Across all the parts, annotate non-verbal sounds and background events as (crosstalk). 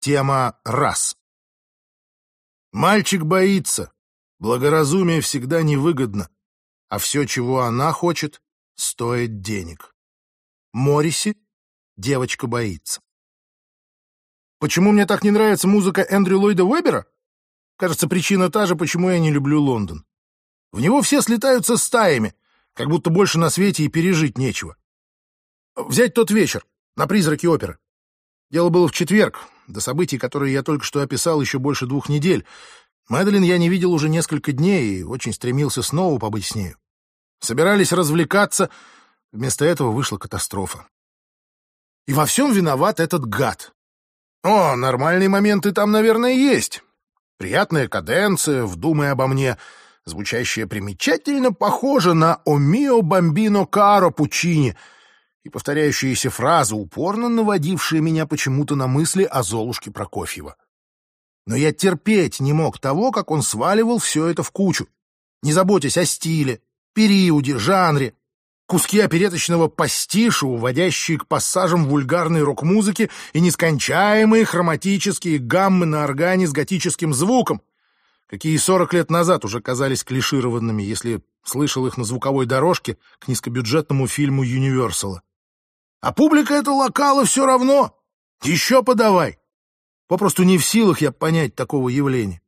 Тема раз. Мальчик боится. Благоразумие всегда невыгодно, а все, чего она хочет, стоит денег. Морриси «Девочка боится». Почему мне так не нравится музыка Эндрю Ллойда Уэбера? Кажется, причина та же, почему я не люблю Лондон. В него все слетаются стаями, как будто больше на свете и пережить нечего. Взять тот вечер на призраке оперы. Дело было в четверг, до событий, которые я только что описал еще больше двух недель. Мэдалин я не видел уже несколько дней и очень стремился снова побыть с нею. Собирались развлекаться, вместо этого вышла катастрофа. И во всем виноват этот гад. О, нормальные моменты там, наверное, есть. Приятная каденция, вдумай обо мне, звучащая примечательно похоже на «О мио бомбино каро Пучини», и повторяющиеся фразы, упорно наводившие меня почему-то на мысли о Золушке Прокофьева. Но я терпеть не мог того, как он сваливал все это в кучу, не заботясь о стиле, периоде, жанре, куски опереточного пастиша, уводящие к пассажам вульгарной рок-музыки и нескончаемые хроматические гаммы на органе с готическим звуком, какие сорок лет назад уже казались клишированными, если слышал их на звуковой дорожке к низкобюджетному фильму Юниверсала. А публика это локала все равно. Еще подавай. Попросту не в силах я понять такого явления.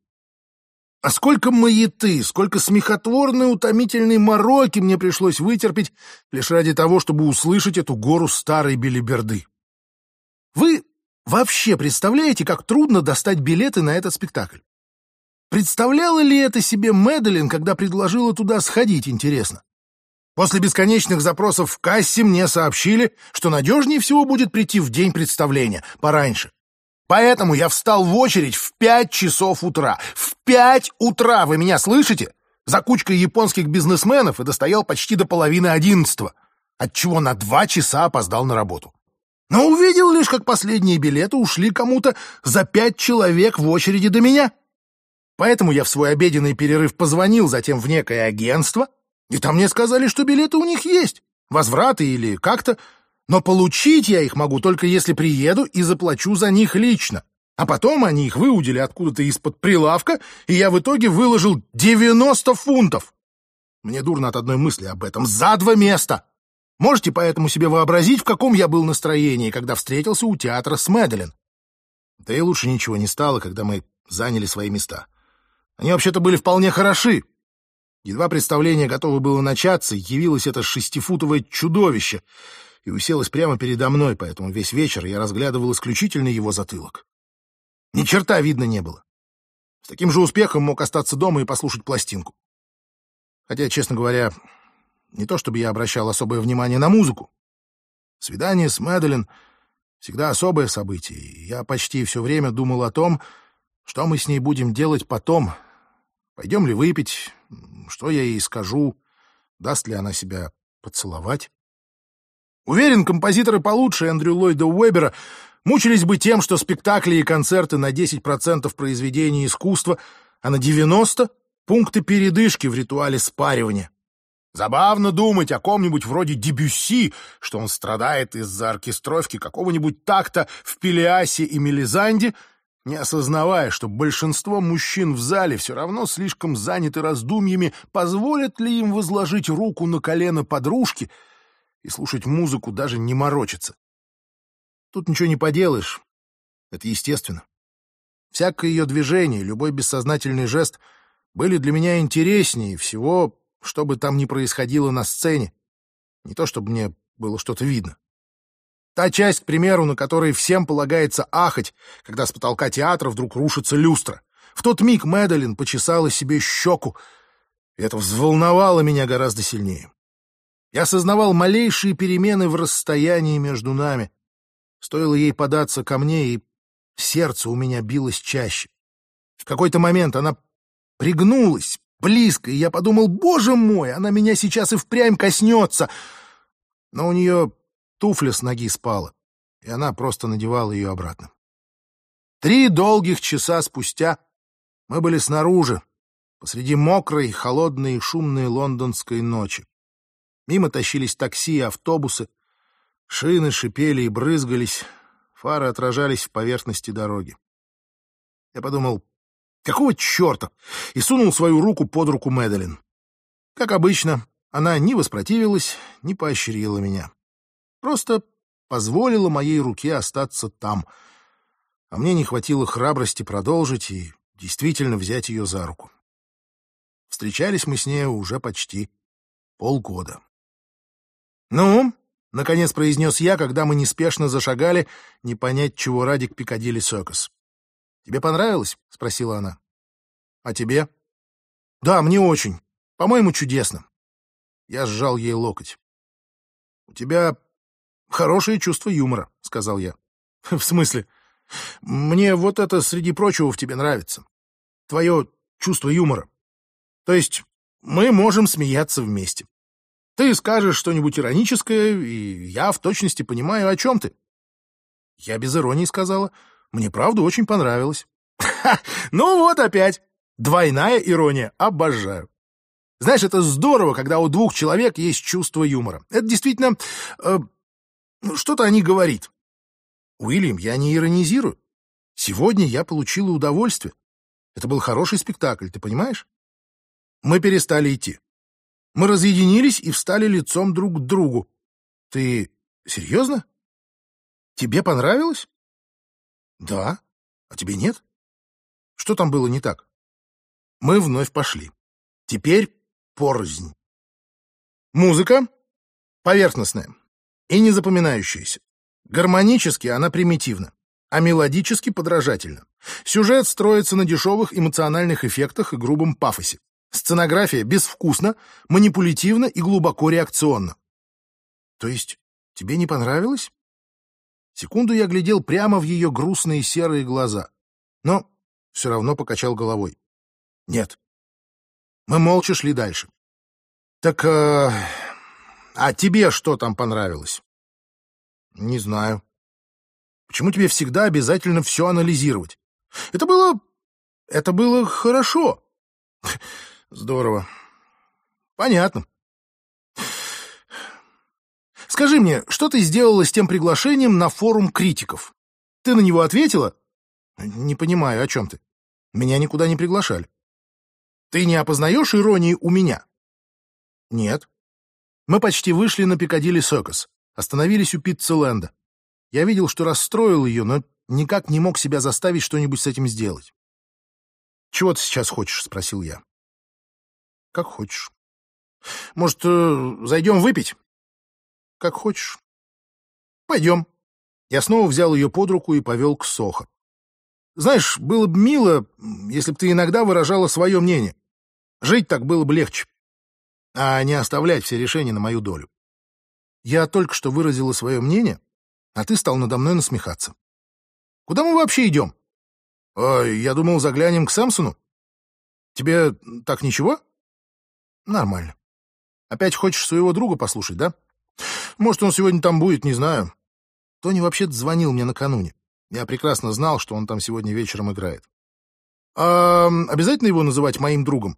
А сколько маяты, сколько смехотворной утомительной мороки мне пришлось вытерпеть лишь ради того, чтобы услышать эту гору старой белиберды. Вы вообще представляете, как трудно достать билеты на этот спектакль? Представляла ли это себе Мэдалин, когда предложила туда сходить, интересно? После бесконечных запросов в кассе мне сообщили, что надежнее всего будет прийти в день представления, пораньше. Поэтому я встал в очередь в пять часов утра. В пять утра, вы меня слышите? За кучкой японских бизнесменов и достоял почти до половины одиннадцатого, отчего на два часа опоздал на работу. Но увидел лишь, как последние билеты ушли кому-то за пять человек в очереди до меня. Поэтому я в свой обеденный перерыв позвонил затем в некое агентство, и там мне сказали, что билеты у них есть, возвраты или как-то, но получить я их могу только если приеду и заплачу за них лично. А потом они их выудили откуда-то из-под прилавка, и я в итоге выложил 90 фунтов. Мне дурно от одной мысли об этом. За два места! Можете поэтому себе вообразить, в каком я был настроении, когда встретился у театра с Мэдалин. Да и лучше ничего не стало, когда мы заняли свои места. Они вообще-то были вполне хороши. Едва представление готово было начаться, явилось это шестифутовое чудовище — и уселась прямо передо мной, поэтому весь вечер я разглядывал исключительно его затылок. Ни черта видно не было. С таким же успехом мог остаться дома и послушать пластинку. Хотя, честно говоря, не то чтобы я обращал особое внимание на музыку. Свидание с Мэдалин — всегда особое событие, и я почти все время думал о том, что мы с ней будем делать потом. Пойдем ли выпить, что я ей скажу, даст ли она себя поцеловать. Уверен, композиторы получше Эндрю Ллойда Уэбера мучились бы тем, что спектакли и концерты на 10% произведений искусства, а на 90% — пункты передышки в ритуале спаривания. Забавно думать о ком-нибудь вроде Дебюсси, что он страдает из-за оркестровки какого-нибудь такта в Пелиасе и Мелизанде, не осознавая, что большинство мужчин в зале все равно слишком заняты раздумьями, позволят ли им возложить руку на колено подружки — и слушать музыку даже не морочится. Тут ничего не поделаешь. Это естественно. Всякое ее движение, любой бессознательный жест были для меня интереснее всего, что бы там ни происходило на сцене. Не то, чтобы мне было что-то видно. Та часть, к примеру, на которой всем полагается ахать, когда с потолка театра вдруг рушится люстра. В тот миг Мэдалин почесала себе щеку, это взволновало меня гораздо сильнее. Я осознавал малейшие перемены в расстоянии между нами. Стоило ей податься ко мне, и сердце у меня билось чаще. В какой-то момент она пригнулась близко, и я подумал, боже мой, она меня сейчас и впрямь коснется. Но у нее туфля с ноги спала, и она просто надевала ее обратно. Три долгих часа спустя мы были снаружи, посреди мокрой, холодной и шумной лондонской ночи. Мимо тащились такси и автобусы. Шины шипели и брызгались, фары отражались в поверхности дороги. Я подумал, какого черта? И сунул свою руку под руку Мэдалин. Как обычно, она не воспротивилась, не поощрила меня. Просто позволила моей руке остаться там. А мне не хватило храбрости продолжить и действительно взять ее за руку. Встречались мы с ней уже почти полгода. «Ну?» — наконец произнес я, когда мы неспешно зашагали, не понять, чего ради к Пикадилли Сокос. «Тебе понравилось?» — спросила она. «А тебе?» «Да, мне очень. По-моему, чудесно». Я сжал ей локоть. «У тебя хорошее чувство юмора», — сказал я. (laughs) «В смысле? Мне вот это, среди прочего, в тебе нравится. Твое чувство юмора. То есть мы можем смеяться вместе. Ты скажешь что-нибудь ироническое, и я в точности понимаю, о чем ты. Я без иронии сказала. Мне правда очень понравилось. (laughs) Ха, ну вот опять. Двойная ирония. Обожаю. Знаешь, это здорово, когда у двух человек есть чувство юмора. Это действительно... Э, что-то они говорит. Уильям, я не иронизирую. Сегодня я получила удовольствие. Это был хороший спектакль, ты понимаешь? Мы перестали идти. Мы разъединились и встали лицом друг к другу. Ты серьезно? Тебе понравилось? Да. А тебе нет? Что там было не так? Мы вновь пошли. Теперь порознь. Музыка поверхностная и незапоминающаяся. Гармонически она примитивна, а мелодически подражательна. Сюжет строится на дешевых эмоциональных эффектах и грубом пафосе. Сценография безвкусна, манипулятивна и глубоко реакционна. То есть тебе не понравилось? Секунду я глядел прямо в ее грустные серые глаза, но все равно покачал головой. Нет. Мы молча шли дальше. Так, э, а тебе что там понравилось? Не знаю. Почему тебе всегда обязательно все анализировать? Это было... это было хорошо. (laughs) Здорово. Понятно. Скажи мне, что ты сделала с тем приглашением на форум критиков? Ты на него ответила? Не понимаю, о чем ты. Меня никуда не приглашали. Ты не опознаешь иронии у меня? Нет. Мы почти вышли на Пикадилли Сокос, остановились у Пиццеленда. Я видел, что расстроил ее, но никак не мог себя заставить что-нибудь с этим сделать. «Чего ты сейчас хочешь?» — спросил я. Как хочешь. Может, э, зайдем выпить? Как хочешь. Пойдем. Я снова взял ее под руку и повел к Сохо. Знаешь, было бы мило, если бы ты иногда выражала свое мнение. Жить так было бы легче, а не оставлять все решения на мою долю. Я только что выразила свое мнение, а ты стал надо мной насмехаться. Куда мы вообще идем? Ой, я думал, заглянем к Сэмсону. Тебе так ничего? Нормально. Опять хочешь своего друга послушать, да? Может, он сегодня там будет, не знаю. Тони вообще-то звонил мне накануне. Я прекрасно знал, что он там сегодня вечером играет. А обязательно его называть моим другом?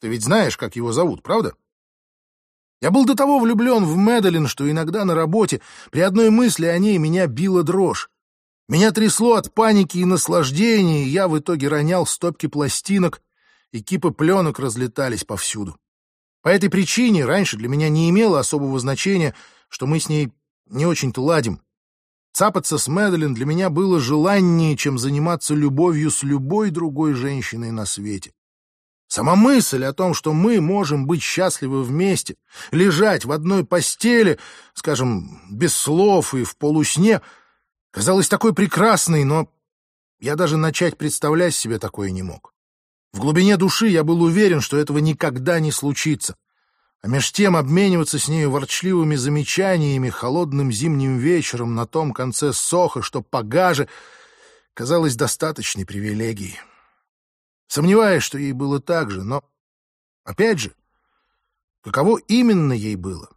Ты ведь знаешь, как его зовут, правда? Я был до того влюблен в Мэдалин, что иногда на работе при одной мысли о ней меня била дрожь. Меня трясло от паники и наслаждения, и я в итоге ронял стопки пластинок, и кипы пленок разлетались повсюду. По этой причине раньше для меня не имело особого значения, что мы с ней не очень-то ладим. Цапаться с Мэдалин для меня было желаннее, чем заниматься любовью с любой другой женщиной на свете. Сама мысль о том, что мы можем быть счастливы вместе, лежать в одной постели, скажем, без слов и в полусне, казалась такой прекрасной, но я даже начать представлять себе такое не мог. В глубине души я был уверен, что этого никогда не случится. А меж тем обмениваться с нею ворчливыми замечаниями холодным зимним вечером на том конце соха, что погаже, казалось достаточной привилегией. Сомневаюсь, что ей было так же, но, опять же, каково именно ей было?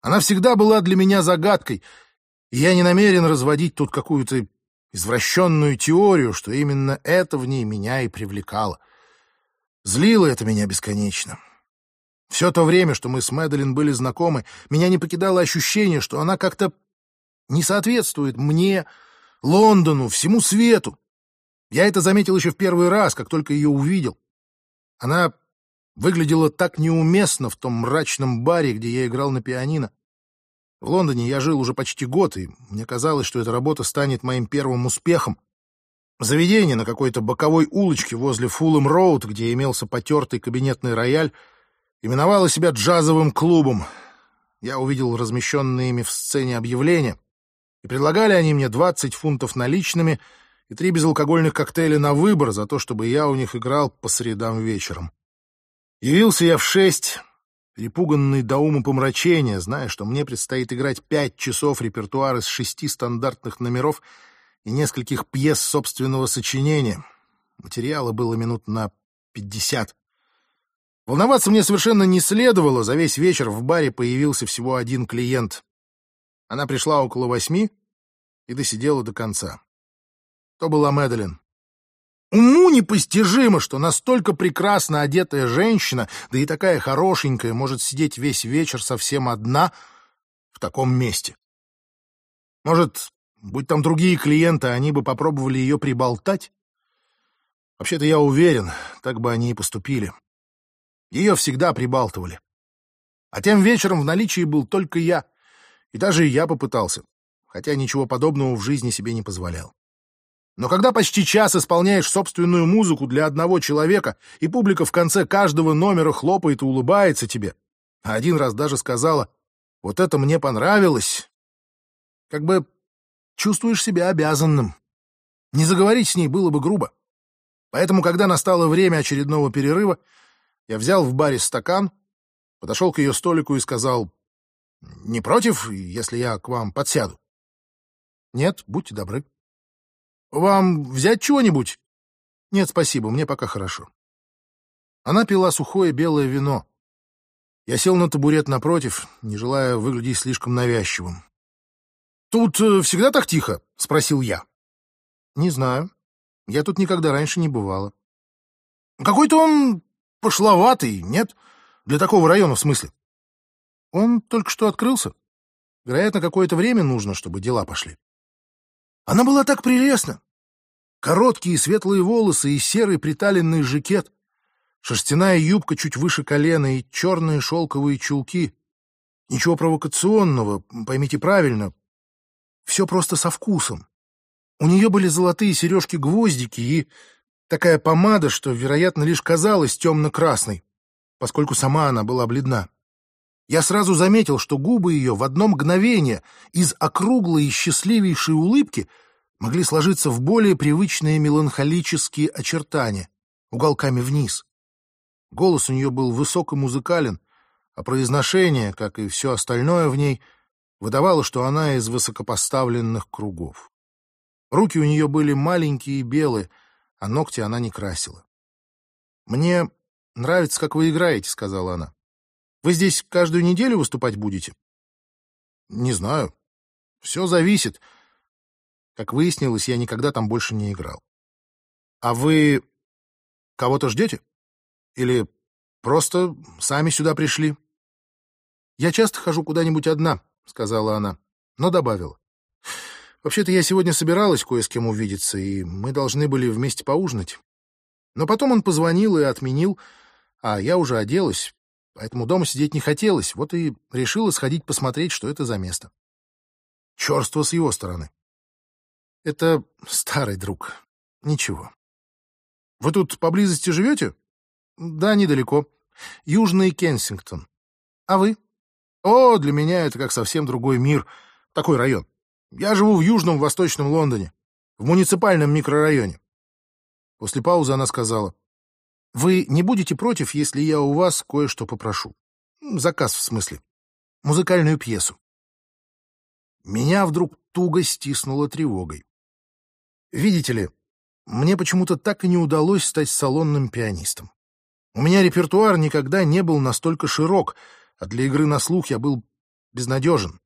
Она всегда была для меня загадкой, и я не намерен разводить тут какую-то извращенную теорию, что именно это в ней меня и привлекало. Злило это меня бесконечно. Все то время, что мы с Мэдалин были знакомы, меня не покидало ощущение, что она как-то не соответствует мне, Лондону, всему свету. Я это заметил еще в первый раз, как только ее увидел. Она выглядела так неуместно в том мрачном баре, где я играл на пианино. В Лондоне я жил уже почти год, и мне казалось, что эта работа станет моим первым успехом. Заведение на какой-то боковой улочке возле Фуллэм-Роуд, где имелся потертый кабинетный рояль, именовало себя джазовым клубом. Я увидел размещенные ими в сцене объявления, и предлагали они мне 20 фунтов наличными и три безалкогольных коктейля на выбор за то, чтобы я у них играл по средам вечером. Явился я в шесть, перепуганный до ума помрачения, зная, что мне предстоит играть пять часов репертуар из шести стандартных номеров и нескольких пьес собственного сочинения. Материала было минут на пятьдесят. Волноваться мне совершенно не следовало, за весь вечер в баре появился всего один клиент. Она пришла около восьми и досидела до конца. То была Мэдалин. Уму непостижимо, что настолько прекрасно одетая женщина, да и такая хорошенькая, может сидеть весь вечер совсем одна в таком месте. Может, будь там другие клиенты, они бы попробовали ее приболтать? Вообще-то я уверен, так бы они и поступили. Ее всегда прибалтывали. А тем вечером в наличии был только я, и даже я попытался, хотя ничего подобного в жизни себе не позволял. Но когда почти час исполняешь собственную музыку для одного человека, и публика в конце каждого номера хлопает и улыбается тебе, а один раз даже сказала «Вот это мне понравилось», как бы чувствуешь себя обязанным. Не заговорить с ней было бы грубо. Поэтому, когда настало время очередного перерыва, я взял в баре стакан, подошел к ее столику и сказал «Не против, если я к вам подсяду?» «Нет, будьте добры». Вам взять чего-нибудь? Нет, спасибо, мне пока хорошо. Она пила сухое белое вино. Я сел на табурет напротив, не желая выглядеть слишком навязчивым. «Тут э, всегда так тихо?» — спросил я. «Не знаю. Я тут никогда раньше не бывала». «Какой-то он пошловатый, нет? Для такого района, в смысле?» «Он только что открылся. Вероятно, какое-то время нужно, чтобы дела пошли». Она была так прелестна. Короткие светлые волосы и серый приталенный жакет, шерстяная юбка чуть выше колена и черные шелковые чулки. Ничего провокационного, поймите правильно. Все просто со вкусом. У нее были золотые сережки-гвоздики и такая помада, что, вероятно, лишь казалась темно-красной, поскольку сама она была бледна. Я сразу заметил, что губы ее в одно мгновение из округлой и счастливейшей улыбки могли сложиться в более привычные меланхолические очертания, уголками вниз. Голос у нее был высок и музыкален, а произношение, как и все остальное в ней, выдавало, что она из высокопоставленных кругов. Руки у нее были маленькие и белые, а ногти она не красила. «Мне нравится, как вы играете», — сказала она. Вы здесь каждую неделю выступать будете? Не знаю. Все зависит. Как выяснилось, я никогда там больше не играл. А вы кого-то ждете? Или просто сами сюда пришли? Я часто хожу куда-нибудь одна, сказала она, но добавила. Вообще-то я сегодня собиралась кое с кем увидеться, и мы должны были вместе поужинать. Но потом он позвонил и отменил, а я уже оделась, поэтому дома сидеть не хотелось, вот и решила сходить посмотреть, что это за место. Чёрство с его стороны. Это старый друг. Ничего. Вы тут поблизости живете? Да, недалеко. Южный Кенсингтон. А вы? О, для меня это как совсем другой мир. Такой район. Я живу в Южном Восточном Лондоне, в муниципальном микрорайоне. После паузы она сказала. Вы не будете против, если я у вас кое-что попрошу? Заказ, в смысле. Музыкальную пьесу. Меня вдруг туго стиснуло тревогой. Видите ли, мне почему-то так и не удалось стать салонным пианистом. У меня репертуар никогда не был настолько широк, а для игры на слух я был безнадежен.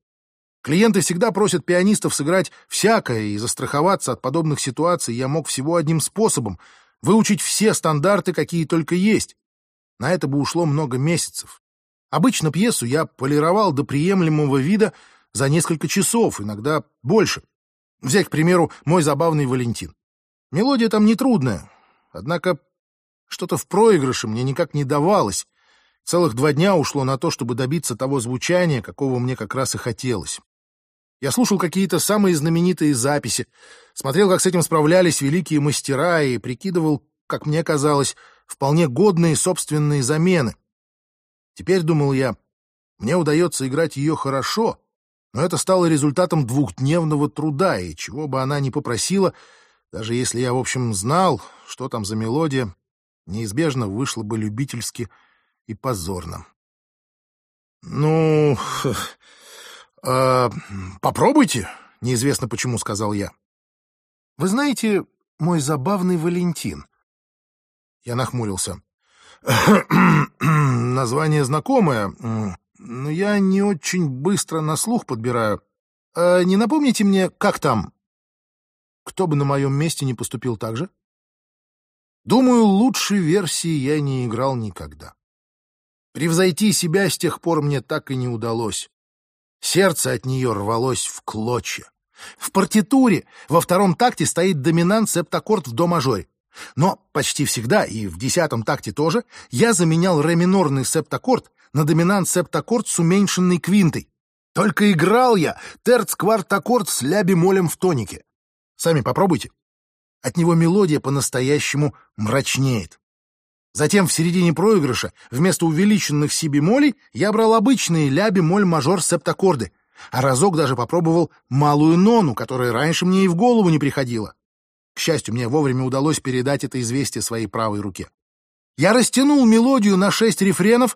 Клиенты всегда просят пианистов сыграть всякое, и застраховаться от подобных ситуаций я мог всего одним способом — выучить все стандарты, какие только есть. На это бы ушло много месяцев. Обычно пьесу я полировал до приемлемого вида за несколько часов, иногда больше. Взять, к примеру, мой забавный Валентин. Мелодия там нетрудная, однако что-то в проигрыше мне никак не давалось. Целых два дня ушло на то, чтобы добиться того звучания, какого мне как раз и хотелось. Я слушал какие-то самые знаменитые записи, смотрел, как с этим справлялись великие мастера и прикидывал, как мне казалось, вполне годные собственные замены. Теперь, думал я, мне удается играть ее хорошо, но это стало результатом двухдневного труда, и чего бы она ни попросила, даже если я, в общем, знал, что там за мелодия, неизбежно вышло бы любительски и позорно. «Ну, э, попробуйте», — неизвестно почему сказал я. «Вы знаете, мой забавный Валентин?» Я нахмурился. (clears throat) «Название знакомое, но я не очень быстро на слух подбираю. А не напомните мне, как там?» Кто бы на моем месте не поступил так же? Думаю, лучшей версии я не играл никогда. Превзойти себя с тех пор мне так и не удалось. Сердце от нее рвалось в клочья. В партитуре во втором такте стоит доминант септаккорд в до-мажоре. Но почти всегда, и в десятом такте тоже, я заменял ре минорный септаккорд на доминант септаккорд с уменьшенной квинтой. Только играл я терц-кварт-аккорд с ля-бемолем в тонике. Сами попробуйте. От него мелодия по-настоящему мрачнеет. Затем в середине проигрыша вместо увеличенных си-бемолей я брал обычные ля-бемоль-мажор септаккорды, а разок даже попробовал малую нону, которая раньше мне и в голову не приходила. К счастью, мне вовремя удалось передать это известие своей правой руке. Я растянул мелодию на шесть рефренов,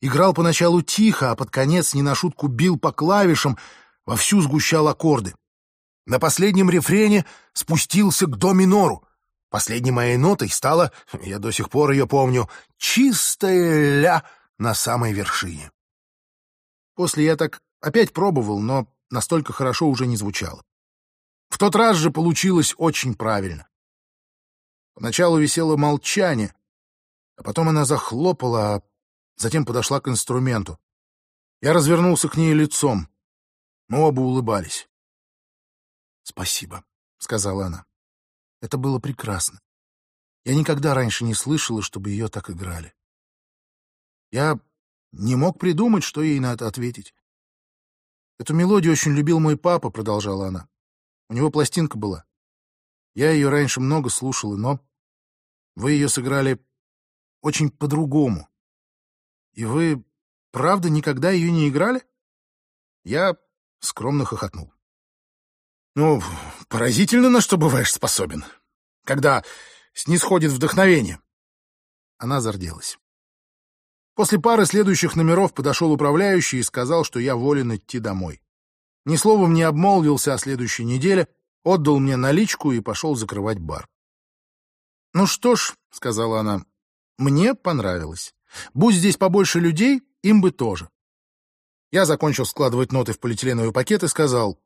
играл поначалу тихо, а под конец не на шутку бил по клавишам, вовсю сгущал аккорды. На последнем рефрене спустился к до минору. Последней моей нотой стала, я до сих пор ее помню, чистая ля на самой вершине. После я так опять пробовал, но настолько хорошо уже не звучало. В тот раз же получилось очень правильно. Поначалу висело молчание, а потом она захлопала, а затем подошла к инструменту. Я развернулся к ней лицом. Мы оба улыбались. «Спасибо», — сказала она. «Это было прекрасно. Я никогда раньше не слышала, чтобы ее так играли. Я не мог придумать, что ей на это ответить. Эту мелодию очень любил мой папа, продолжала она. У него пластинка была. Я ее раньше много слушала, но вы ее сыграли очень по-другому. И вы, правда, никогда ее не играли? Я скромно хохотнул. Ну, поразительно, на что бываешь способен. Когда снисходит вдохновение. Она зарделась. После пары следующих номеров подошел управляющий и сказал, что я волен идти домой. Ни словом не обмолвился о следующей неделе, отдал мне наличку и пошел закрывать бар. «Ну что ж», — сказала она, — «мне понравилось. Будь здесь побольше людей, им бы тоже». Я закончил складывать ноты в полиэтиленовый пакет и сказал,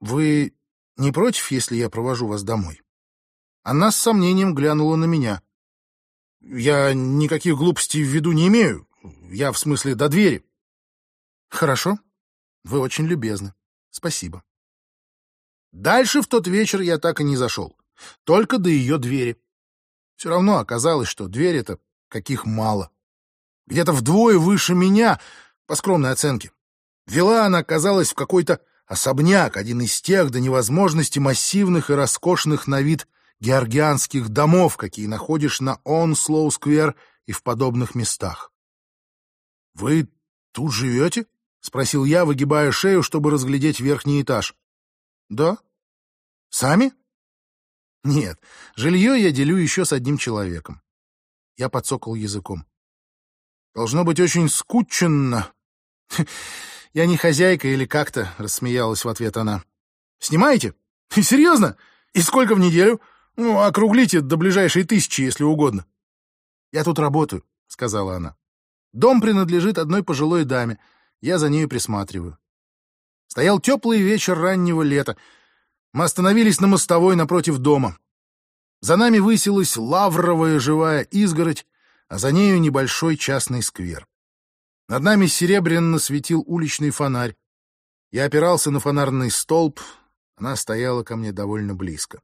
«Вы не против, если я провожу вас домой?» Она с сомнением глянула на меня. «Я никаких глупостей в виду не имею. Я в смысле до двери». «Хорошо. Вы очень любезны. Спасибо». Дальше в тот вечер я так и не зашел. Только до ее двери. Все равно оказалось, что дверь это каких мало. Где-то вдвое выше меня, по скромной оценке. Вела она, казалось, в какой-то особняк, один из тех до невозможности массивных и роскошных на вид георгианских домов, какие находишь на Онслоу-сквер и в подобных местах. — Вы тут живете? — спросил я, выгибая шею, чтобы разглядеть верхний этаж. — Да. — Сами? — Нет, жилье я делю еще с одним человеком. Я подсокал языком. — Должно быть очень скучно. «Я не хозяйка или как-то», — рассмеялась в ответ она. «Снимаете? (laughs) Серьезно? И сколько в неделю? Ну, округлите до ближайшей тысячи, если угодно». «Я тут работаю», — сказала она. «Дом принадлежит одной пожилой даме. Я за нею присматриваю». Стоял теплый вечер раннего лета. Мы остановились на мостовой напротив дома. За нами высилась лавровая живая изгородь, а за нею небольшой частный сквер. Над нами серебряно светил уличный фонарь. Я опирался на фонарный столб, она стояла ко мне довольно близко.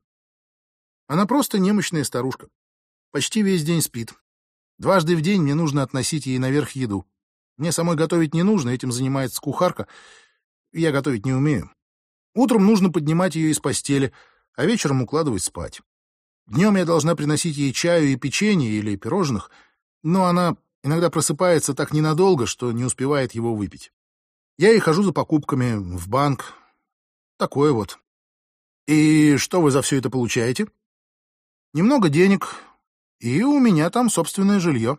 Она просто немощная старушка. Почти весь день спит. Дважды в день мне нужно относить ей наверх еду. Мне самой готовить не нужно, этим занимается кухарка. Я готовить не умею. Утром нужно поднимать ее из постели, а вечером укладывать спать. Днем я должна приносить ей чаю и печенье или пирожных, но она иногда просыпается так ненадолго, что не успевает его выпить. Я и хожу за покупками в банк. Такое вот. И что вы за все это получаете? Немного денег, и у меня там собственное жилье.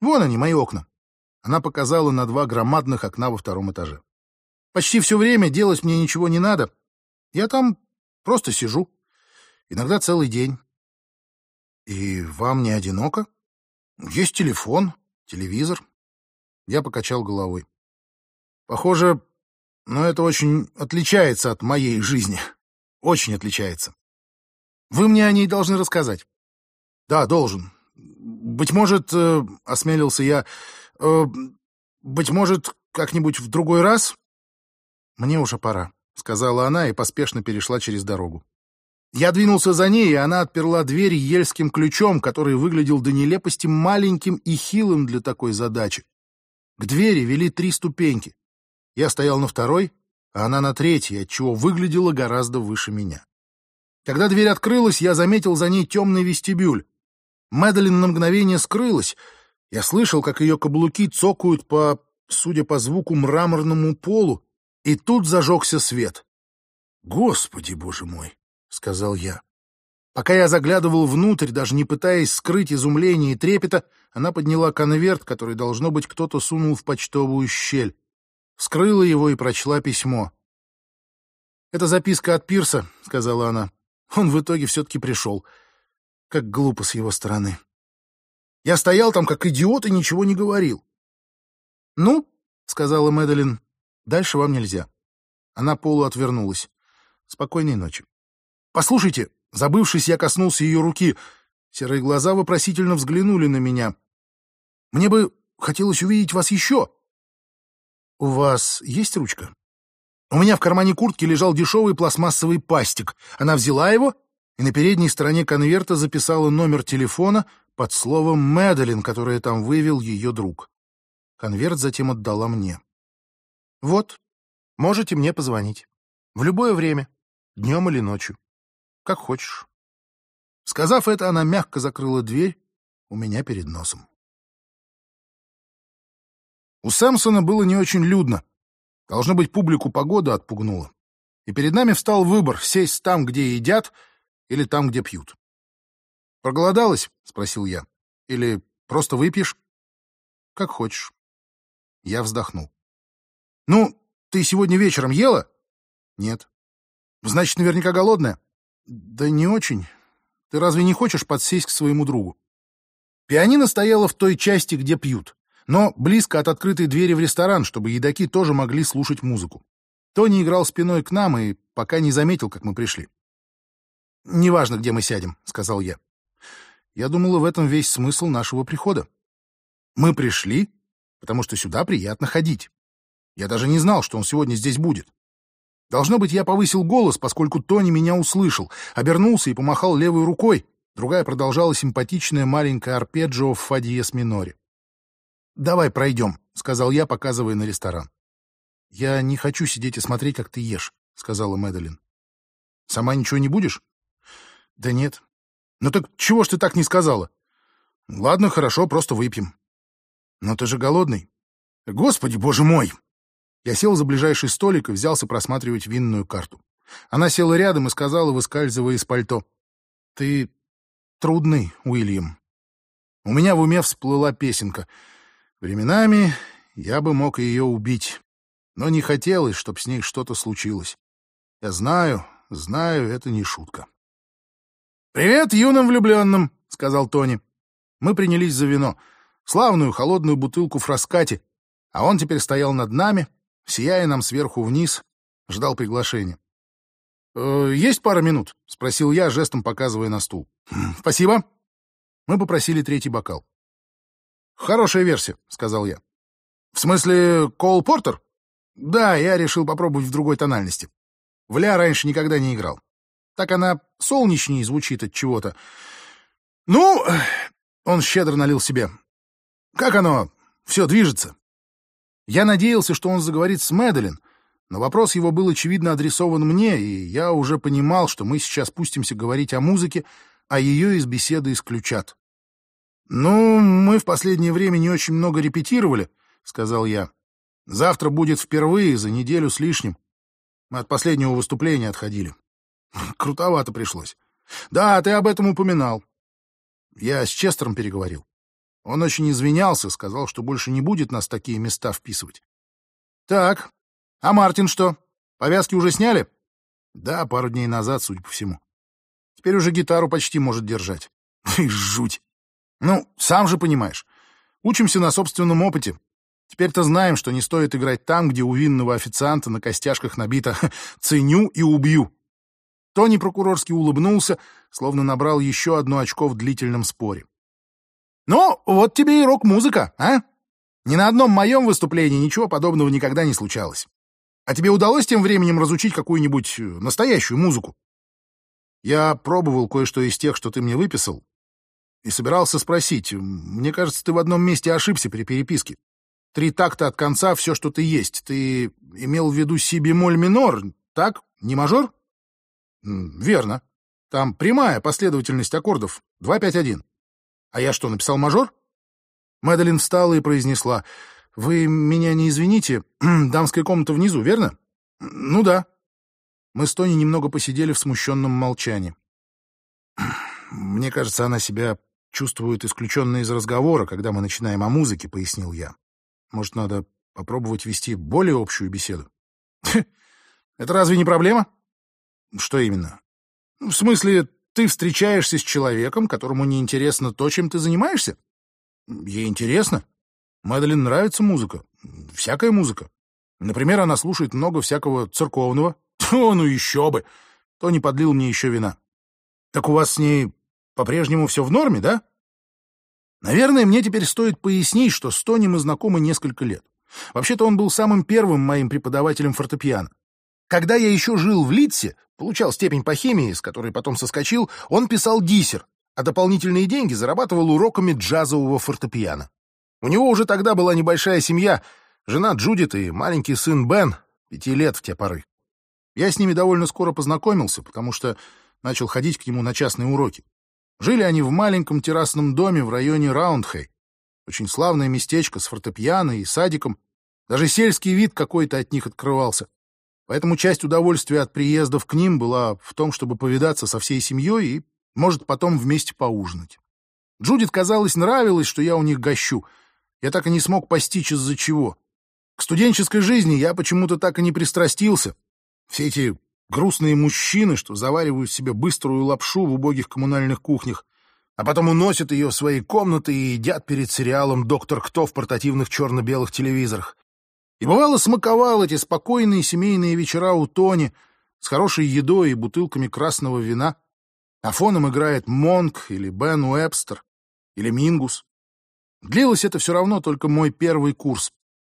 Вон они, мои окна. Она показала на два громадных окна во втором этаже. Почти все время делать мне ничего не надо. Я там просто сижу. Иногда целый день. И вам не одиноко? Есть телефон, телевизор. Я покачал головой. Похоже, но это очень отличается от моей жизни. Очень отличается. Вы мне о ней должны рассказать. Да, должен. Быть может, э, осмелился я, э, быть может, как-нибудь в другой раз? «Мне уже пора», — сказала она и поспешно перешла через дорогу. Я двинулся за ней, и она отперла дверь ельским ключом, который выглядел до нелепости маленьким и хилым для такой задачи. К двери вели три ступеньки. Я стоял на второй, а она на третьей, отчего выглядела гораздо выше меня. Когда дверь открылась, я заметил за ней темный вестибюль. Мэдалин на мгновение скрылась. Я слышал, как ее каблуки цокают по, судя по звуку, мраморному полу, и тут зажегся свет. «Господи, боже мой!» — сказал я. Пока я заглядывал внутрь, даже не пытаясь скрыть изумление и трепета, она подняла конверт, который, должно быть, кто-то сунул в почтовую щель. Вскрыла его и прочла письмо. «Это записка от Пирса», — сказала она. «Он в итоге все-таки пришел. Как глупо с его стороны. Я стоял там как идиот и ничего не говорил». «Ну», — сказала Мэдалин, Дальше вам нельзя. Она полуотвернулась. Спокойной ночи. Послушайте, забывшись, я коснулся ее руки. Серые глаза вопросительно взглянули на меня. Мне бы хотелось увидеть вас еще. У вас есть ручка? У меня в кармане куртки лежал дешевый пластмассовый пастик. Она взяла его и на передней стороне конверта записала номер телефона под словом «Мэдалин», которое там вывел ее друг. Конверт затем отдала мне. Вот, можете мне позвонить. В любое время, днем или ночью. Как хочешь. Сказав это, она мягко закрыла дверь у меня перед носом. У Сэмпсона было не очень людно. Должно быть, публику погода отпугнула. И перед нами встал выбор — сесть там, где едят, или там, где пьют. «Проголодалась?» — спросил я. «Или просто выпьешь?» «Как хочешь». Я вздохнул. «Ну, ты сегодня вечером ела?» «Нет». «Значит, наверняка голодная?» «Да не очень. Ты разве не хочешь подсесть к своему другу?» Пианино стояло в той части, где пьют, но близко от открытой двери в ресторан, чтобы едоки тоже могли слушать музыку. Тони играл спиной к нам и пока не заметил, как мы пришли. «Неважно, где мы сядем», — сказал я. Я думала, в этом весь смысл нашего прихода. Мы пришли, потому что сюда приятно ходить. Я даже не знал, что он сегодня здесь будет. Должно быть, я повысил голос, поскольку Тони меня услышал, обернулся и помахал левой рукой, другая продолжала симпатичная маленькая арпеджио в фа диез миноре. «Давай пройдем», — сказал я, показывая на ресторан. «Я не хочу сидеть и смотреть, как ты ешь», — сказала Мэдалин. «Сама ничего не будешь?» «Да нет». «Ну так чего ж ты так не сказала?» «Ладно, хорошо, просто выпьем». «Но ты же голодный». «Господи, боже мой!» Я сел за ближайший столик и взялся просматривать винную карту. Она села рядом и сказала, выскальзывая из пальто. «Ты трудный, Уильям». У меня в уме всплыла песенка. Временами я бы мог ее убить, но не хотелось, чтобы с ней что-то случилось. Я знаю, знаю, это не шутка. «Привет юным влюбленным», — сказал Тони. Мы принялись за вино, славную холодную бутылку фраскати, а он теперь стоял над нами, сияя нам сверху вниз, ждал приглашения. «Э, «Есть пара минут?» — спросил я, жестом показывая на стул. «Хм, «Спасибо». Мы попросили третий бокал. «Хорошая версия», — сказал я. «В смысле, Кол Портер?» «Да, я решил попробовать в другой тональности. В ля раньше никогда не играл. Так она солнечнее звучит от чего-то. Ну, он щедро налил себе. Как оно все движется? Я надеялся, что он заговорит с Мэдалин, но вопрос его был очевидно адресован мне, и я уже понимал, что мы сейчас пустимся говорить о музыке, а ее из беседы исключат. «Ну, мы в последнее время не очень много репетировали», — сказал я. «Завтра будет впервые за неделю с лишним. Мы от последнего выступления отходили. (laughs) Крутовато пришлось. Да, ты об этом упоминал. Я с Честером переговорил. Он очень извинялся, сказал, что больше не будет нас такие места вписывать. Так, а Мартин что? Повязки уже сняли? Да, пару дней назад, судя по всему. Теперь уже гитару почти может держать. (laughs) Жуть. Ну, сам же понимаешь. Учимся на собственном опыте. Теперь-то знаем, что не стоит играть там, где у винного официанта на костяшках набито (laughs) «ценю и убью». Тони прокурорский улыбнулся, словно набрал еще одно очко в длительном споре. «Ну, вот тебе и рок-музыка, а? Ни на одном моем выступлении ничего подобного никогда не случалось. А тебе удалось тем временем разучить какую-нибудь э, настоящую музыку? Я пробовал кое-что из тех, что ты мне выписал, и собирался спросить. Мне кажется, ты в одном месте ошибся при переписке. Три такта от конца — все, что ты есть. Ты имел в виду си бемоль минор, так? Не мажор? Верно. Там прямая последовательность аккордов. Два, пять, один. А я что, написал мажор? Мэдалин встала и произнесла. Вы меня не извините, (clears throat) дамская комната внизу, верно? Ну да. Мы с Тони немного посидели в смущенном молчании. Мне кажется, она себя чувствует исключенно из разговора, когда мы начинаем о музыке, пояснил я. Может, надо попробовать вести более общую беседу? Это разве не проблема? Что именно? В смысле, ты встречаешься с человеком, которому не интересно то, чем ты занимаешься? Ей интересно. Мэдалин нравится музыка. Всякая музыка. Например, она слушает много всякого церковного. (laughs) О, ну еще бы! Тони подлил мне еще вина. Так у вас с ней по-прежнему все в норме, да? Наверное, мне теперь стоит пояснить, что с Тони мы знакомы несколько лет. Вообще-то он был самым первым моим преподавателем фортепиано. Когда я еще жил в Литсе, получал степень по химии, с которой потом соскочил, он писал диссер, а дополнительные деньги зарабатывал уроками джазового фортепиано. У него уже тогда была небольшая семья, жена Джудит и маленький сын Бен, пяти лет в те поры. Я с ними довольно скоро познакомился, потому что начал ходить к нему на частные уроки. Жили они в маленьком террасном доме в районе Раундхей. Очень славное местечко с фортепиано и садиком. Даже сельский вид какой-то от них открывался. Поэтому часть удовольствия от приездов к ним была в том, чтобы повидаться со всей семьей и, может, потом вместе поужинать. Джудит, казалось, нравилось, что я у них гощу. Я так и не смог постичь из-за чего. К студенческой жизни я почему-то так и не пристрастился. Все эти грустные мужчины, что заваривают себе быструю лапшу в убогих коммунальных кухнях, а потом уносят ее в свои комнаты и едят перед сериалом «Доктор Кто» в портативных черно-белых телевизорах. И бывало смаковал эти спокойные семейные вечера у Тони с хорошей едой и бутылками красного вина, а фоном играет Монк или Бен Уэбстер или Мингус. Длилось это все равно только мой первый курс.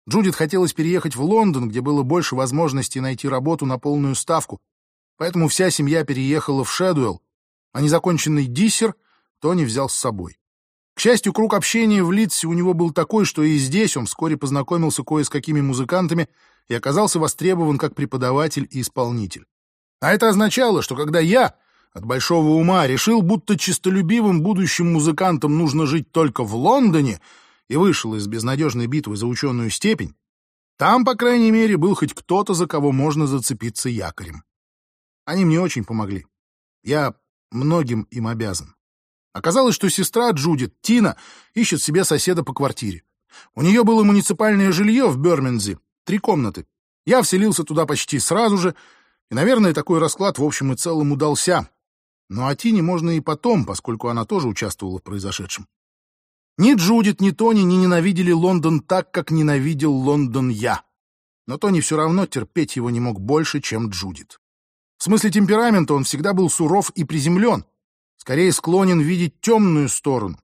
Джудит хотелось переехать в Лондон, где было больше возможностей найти работу на полную ставку, поэтому вся семья переехала в Шэдуэлл, а незаконченный диссер Тони взял с собой. К счастью, круг общения в Лидсе у него был такой, что и здесь он вскоре познакомился кое с какими музыкантами и оказался востребован как преподаватель и исполнитель. А это означало, что когда я от большого ума решил, будто чистолюбивым будущим музыкантам нужно жить только в Лондоне, и вышел из безнадежной битвы за ученую степень, там, по крайней мере, был хоть кто-то, за кого можно зацепиться якорем. Они мне очень помогли. Я многим им обязан. Оказалось, что сестра Джудит, Тина, ищет себе соседа по квартире. У нее было муниципальное жилье в Бермензе, три комнаты. Я вселился туда почти сразу же, и, наверное, такой расклад в общем и целом удался. Но о Тине можно и потом, поскольку она тоже участвовала в произошедшем. Ни Джудит, ни Тони не ненавидели Лондон так, как ненавидел Лондон я. Но Тони все равно терпеть его не мог больше, чем Джудит. В смысле темперамента он всегда был суров и приземлен, скорее склонен видеть темную сторону,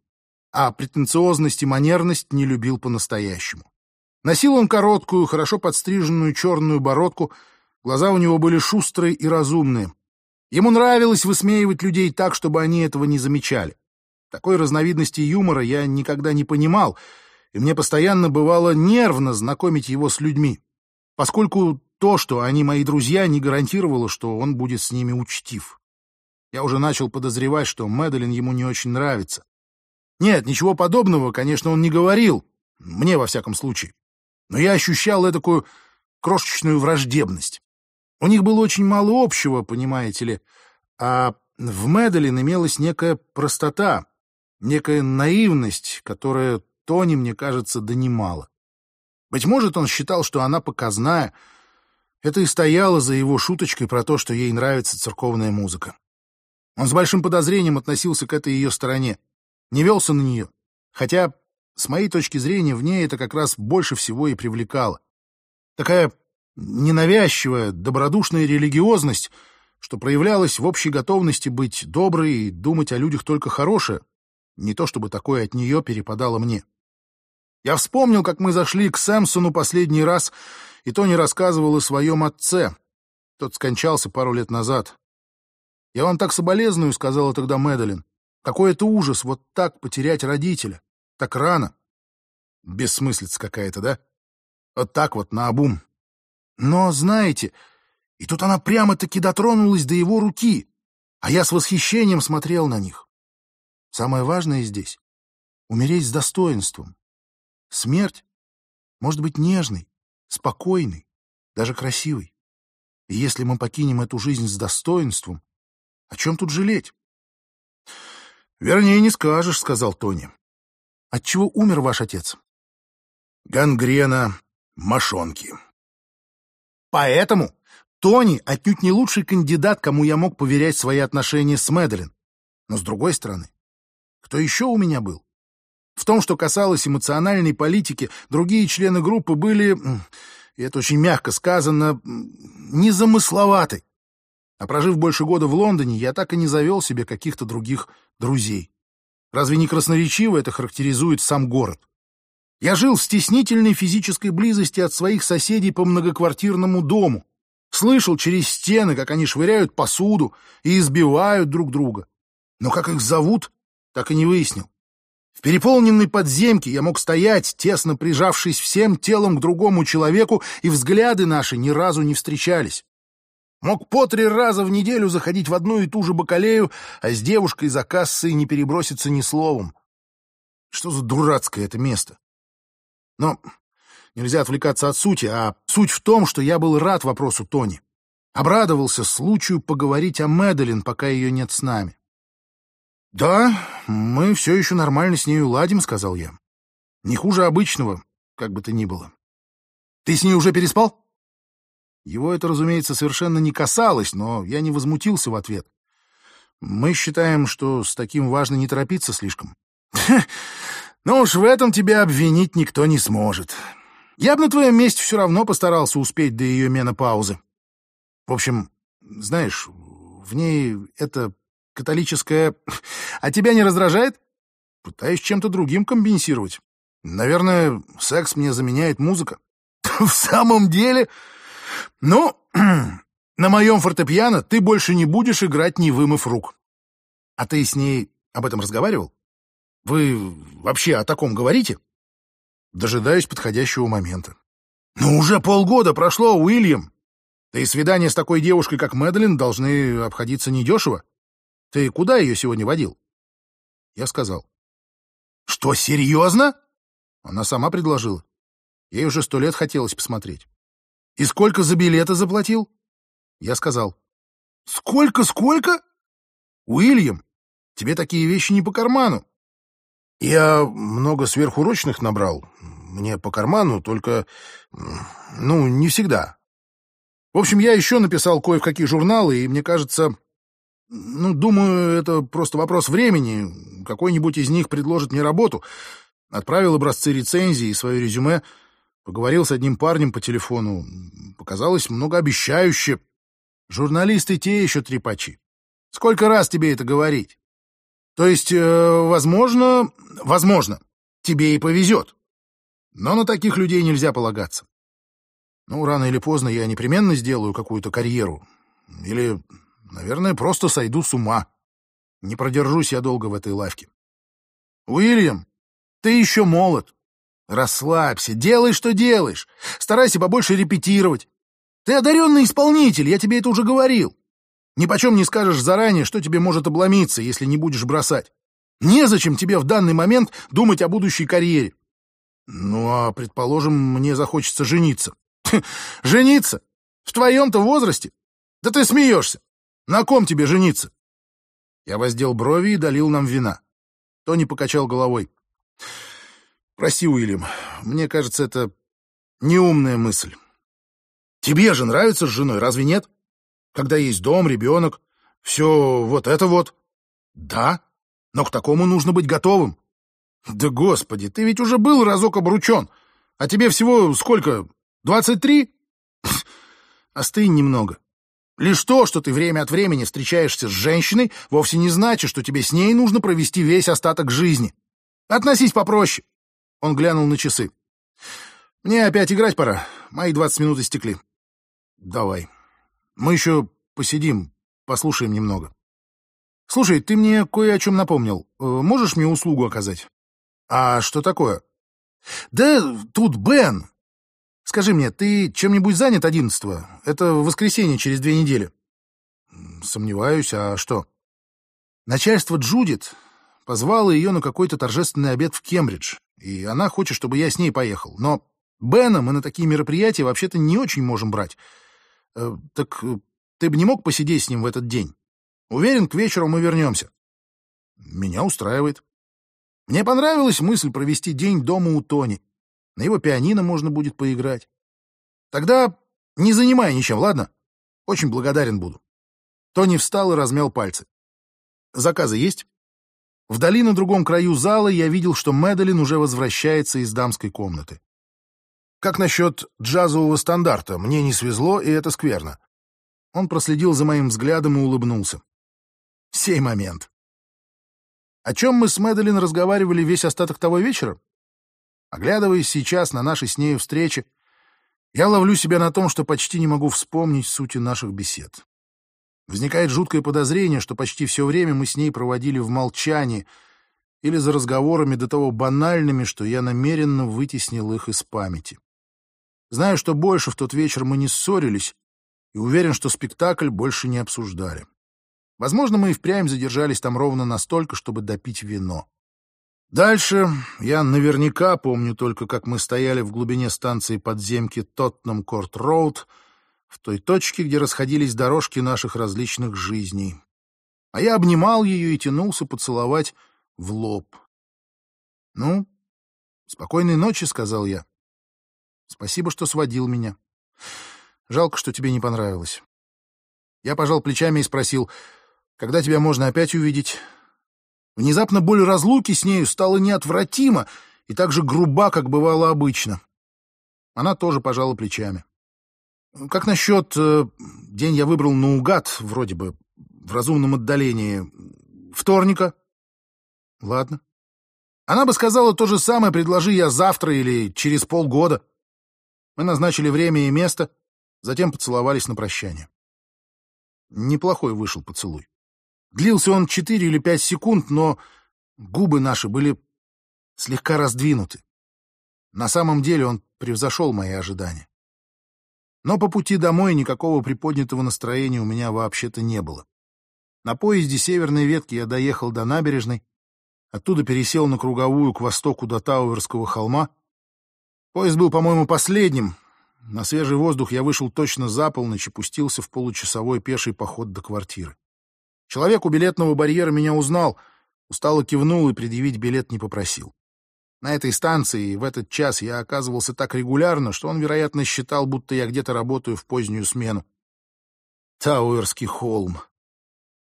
а претенциозность и манерность не любил по-настоящему. Носил он короткую, хорошо подстриженную черную бородку, глаза у него были шустрые и разумные. Ему нравилось высмеивать людей так, чтобы они этого не замечали. Такой разновидности юмора я никогда не понимал, и мне постоянно бывало нервно знакомить его с людьми, поскольку то, что они мои друзья, не гарантировало, что он будет с ними учтив. Я уже начал подозревать, что Мэдалин ему не очень нравится. Нет, ничего подобного, конечно, он не говорил, мне во всяком случае. Но я ощущал этакую крошечную враждебность. У них было очень мало общего, понимаете ли, а в Мэдалин имелась некая простота, некая наивность, которая Тони, мне кажется, донимала. Быть может, он считал, что она показная. Это и стояло за его шуточкой про то, что ей нравится церковная музыка. Он с большим подозрением относился к этой ее стороне, не велся на нее, хотя, с моей точки зрения, в ней это как раз больше всего и привлекало. Такая ненавязчивая, добродушная религиозность, что проявлялась в общей готовности быть доброй и думать о людях только хорошее, не то чтобы такое от нее перепадало мне. Я вспомнил, как мы зашли к Сэмсону последний раз, и Тони рассказывал о своем отце. Тот скончался пару лет назад. «Я вам так соболезную», — сказала тогда Мэдалин. «Какой это ужас, вот так потерять родителя. Так рано». Бессмыслица какая-то, да? Вот так вот, наобум. Но, знаете, и тут она прямо-таки дотронулась до его руки, а я с восхищением смотрел на них. Самое важное здесь — умереть с достоинством. Смерть может быть нежной, спокойной, даже красивой. И если мы покинем эту жизнь с достоинством, о чем тут жалеть? — Вернее, не скажешь, — сказал Тони. — Отчего умер ваш отец? — Гангрена мошонки. Поэтому Тони отнюдь не лучший кандидат, кому я мог поверять свои отношения с Мэдалин. Но с другой стороны, кто еще у меня был? В том, что касалось эмоциональной политики, другие члены группы были, и это очень мягко сказано, незамысловаты. А прожив больше года в Лондоне, я так и не завел себе каких-то других друзей. Разве не красноречиво это характеризует сам город? Я жил в стеснительной физической близости от своих соседей по многоквартирному дому. Слышал через стены, как они швыряют посуду и избивают друг друга. Но как их зовут, так и не выяснил. В переполненной подземке я мог стоять, тесно прижавшись всем телом к другому человеку, и взгляды наши ни разу не встречались. Мог по три раза в неделю заходить в одну и ту же бакалею, а с девушкой за кассой не переброситься ни словом. Что за дурацкое это место? Но нельзя отвлекаться от сути, а суть в том, что я был рад вопросу Тони. Обрадовался случаю поговорить о Мэдалин, пока ее нет с нами. «Да, мы все еще нормально с нею ладим», — сказал я. «Не хуже обычного, как бы то ни было». «Ты с ней уже переспал?» Его это, разумеется, совершенно не касалось, но я не возмутился в ответ. Мы считаем, что с таким важно не торопиться слишком. (laughs) Ну уж в этом тебя обвинить никто не сможет. Я бы на твоем месте все равно постарался успеть до ее менопаузы. В общем, знаешь, в ней это католическое... А тебя не раздражает? Пытаюсь чем-то другим компенсировать. Наверное, секс мне заменяет музыка. (laughs) В самом деле... Ну, (clears throat) на моем фортепиано ты больше не будешь играть, не вымыв рук. А ты с ней об этом разговаривал? Вы вообще о таком говорите? Дожидаюсь подходящего момента. Ну, уже полгода прошло, Уильям. Да и свидания с такой девушкой, как Мэдалин, должны обходиться недешево. Ты куда ее сегодня водил? Я сказал. Что, серьезно? Она сама предложила. Ей уже сто лет хотелось посмотреть. И сколько за билеты заплатил? Я сказал. Сколько, сколько? Уильям, тебе такие вещи не по карману. Я много сверхурочных набрал. Мне по карману, только... Ну, не всегда. В общем, я еще написал кое в какие журналы, и мне кажется... Ну, думаю, это просто вопрос времени. Какой-нибудь из них предложит мне работу. Отправил образцы рецензии и свое резюме. Поговорил с одним парнем по телефону. Показалось многообещающе. Журналисты те еще трепачи. Сколько раз тебе это говорить? То есть, э, возможно, возможно, тебе и повезет. Но на таких людей нельзя полагаться. Ну, рано или поздно я непременно сделаю какую-то карьеру. Или Наверное, просто сойду с ума. Не продержусь я долго в этой лавке. Уильям, ты еще молод. Расслабься, делай, что делаешь. Старайся побольше репетировать. Ты одаренный исполнитель, я тебе это уже говорил. Ни почем не скажешь заранее, что тебе может обломиться, если не будешь бросать. Незачем тебе в данный момент думать о будущей карьере. Ну, а, предположим, мне захочется жениться. Жениться? В твоем-то возрасте? Да ты смеешься. На ком тебе жениться? Я воздел брови и долил нам вина. Тони покачал головой. Прости, Уильям, мне кажется, это неумная мысль. Тебе же нравится с женой, разве нет? Когда есть дом, ребенок, все вот это вот. Да, но к такому нужно быть готовым. Да господи, ты ведь уже был разок обручен, а тебе всего сколько, двадцать три? Остынь немного. Лишь то, что ты время от времени встречаешься с женщиной, вовсе не значит, что тебе с ней нужно провести весь остаток жизни. Относись попроще. Он глянул на часы. Мне опять играть пора. Мои двадцать минут истекли. Давай. Мы еще посидим, послушаем немного. Слушай, ты мне кое о чем напомнил. Э, можешь мне услугу оказать? А что такое? Да тут Бен. Скажи мне, ты чем-нибудь занят одиннадцатого? Это воскресенье через две недели. Сомневаюсь, а что? Начальство Джудит позвало ее на какой-то торжественный обед в Кембридж, и она хочет, чтобы я с ней поехал. Но Бена мы на такие мероприятия вообще-то не очень можем брать. Э, так э, ты бы не мог посидеть с ним в этот день? Уверен, к вечеру мы вернемся. Меня устраивает. Мне понравилась мысль провести день дома у Тони. На его пианино можно будет поиграть. Тогда не занимай ничем, ладно? Очень благодарен буду. Тони встал и размял пальцы. Заказы есть? Вдали на другом краю зала я видел, что Мэдалин уже возвращается из дамской комнаты. Как насчет джазового стандарта? Мне не свезло, и это скверно. Он проследил за моим взглядом и улыбнулся. Сей момент. О чем мы с Мэдалин разговаривали весь остаток того вечера? Оглядываясь сейчас на наши с нею встречи, я ловлю себя на том, что почти не могу вспомнить сути наших бесед. Возникает жуткое подозрение, что почти все время мы с ней проводили в молчании или за разговорами до того банальными, что я намеренно вытеснил их из памяти. Знаю, что больше в тот вечер мы не ссорились, и уверен, что спектакль больше не обсуждали. Возможно, мы и впрямь задержались там ровно настолько, чтобы допить вино. Дальше я наверняка помню только, как мы стояли в глубине станции подземки Тоттнам-Корт-Роуд, в той точке, где расходились дорожки наших различных жизней. А я обнимал ее и тянулся поцеловать в лоб. «Ну, спокойной ночи», — сказал я. «Спасибо, что сводил меня. Жалко, что тебе не понравилось». Я пожал плечами и спросил, «Когда тебя можно опять увидеть?» Внезапно боль разлуки с нею стала неотвратима и так же груба, как бывало обычно. Она тоже пожала плечами. Как насчет... Э, день я выбрал наугад, вроде бы, в разумном отдалении. Вторника? Ладно. Она бы сказала то же самое, предложи я завтра или через полгода. Мы назначили время и место, затем поцеловались на прощание. Неплохой вышел поцелуй. Длился он четыре или пять секунд, но губы наши были слегка раздвинуты. На самом деле он превзошел мои ожидания. Но по пути домой никакого приподнятого настроения у меня вообще-то не было. На поезде северной ветки я доехал до набережной, оттуда пересел на круговую к востоку до Тауэрского холма. Поезд был, по-моему, последним. На свежий воздух я вышел точно за полночь и пустился в получасовой пеший поход до квартиры. Человек у билетного барьера меня узнал, устало кивнул и предъявить билет не попросил. На этой станции в этот час я оказывался так регулярно, что он, вероятно, считал, будто я где-то работаю в позднюю смену. Тауэрский холм.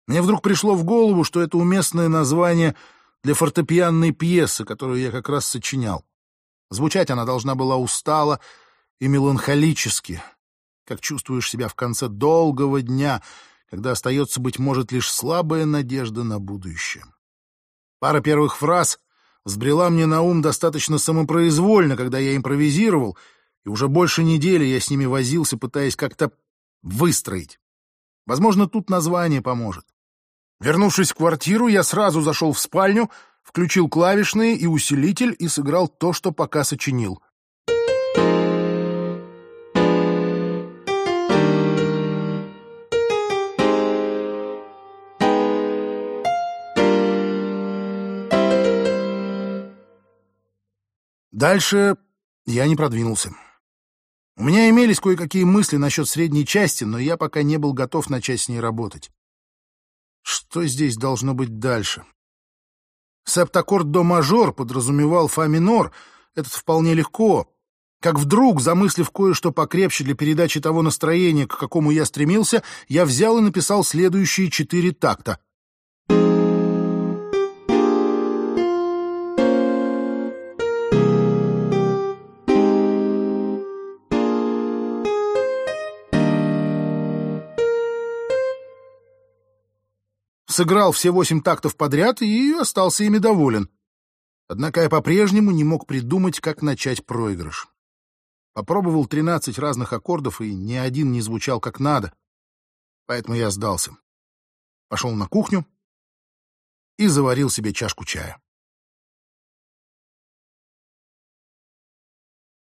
Мне вдруг пришло в голову, что это уместное название для фортепианной пьесы, которую я как раз сочинял. Звучать она должна была устало и меланхолически, как чувствуешь себя в конце долгого дня — когда остается, быть может, лишь слабая надежда на будущее. Пара первых фраз взбрела мне на ум достаточно самопроизвольно, когда я импровизировал, и уже больше недели я с ними возился, пытаясь как-то выстроить. Возможно, тут название поможет. Вернувшись в квартиру, я сразу зашел в спальню, включил клавишные и усилитель и сыграл то, что пока сочинил. Дальше я не продвинулся. У меня имелись кое-какие мысли насчет средней части, но я пока не был готов начать с ней работать. Что здесь должно быть дальше? Септаккорд до мажор подразумевал фа минор. Это вполне легко. Как вдруг, замыслив кое-что покрепче для передачи того настроения, к какому я стремился, я взял и написал следующие четыре такта. Сыграл все восемь тактов подряд и остался ими доволен. Однако я по-прежнему не мог придумать, как начать проигрыш. Попробовал тринадцать разных аккордов, и ни один не звучал как надо. Поэтому я сдался. Пошел на кухню и заварил себе чашку чая.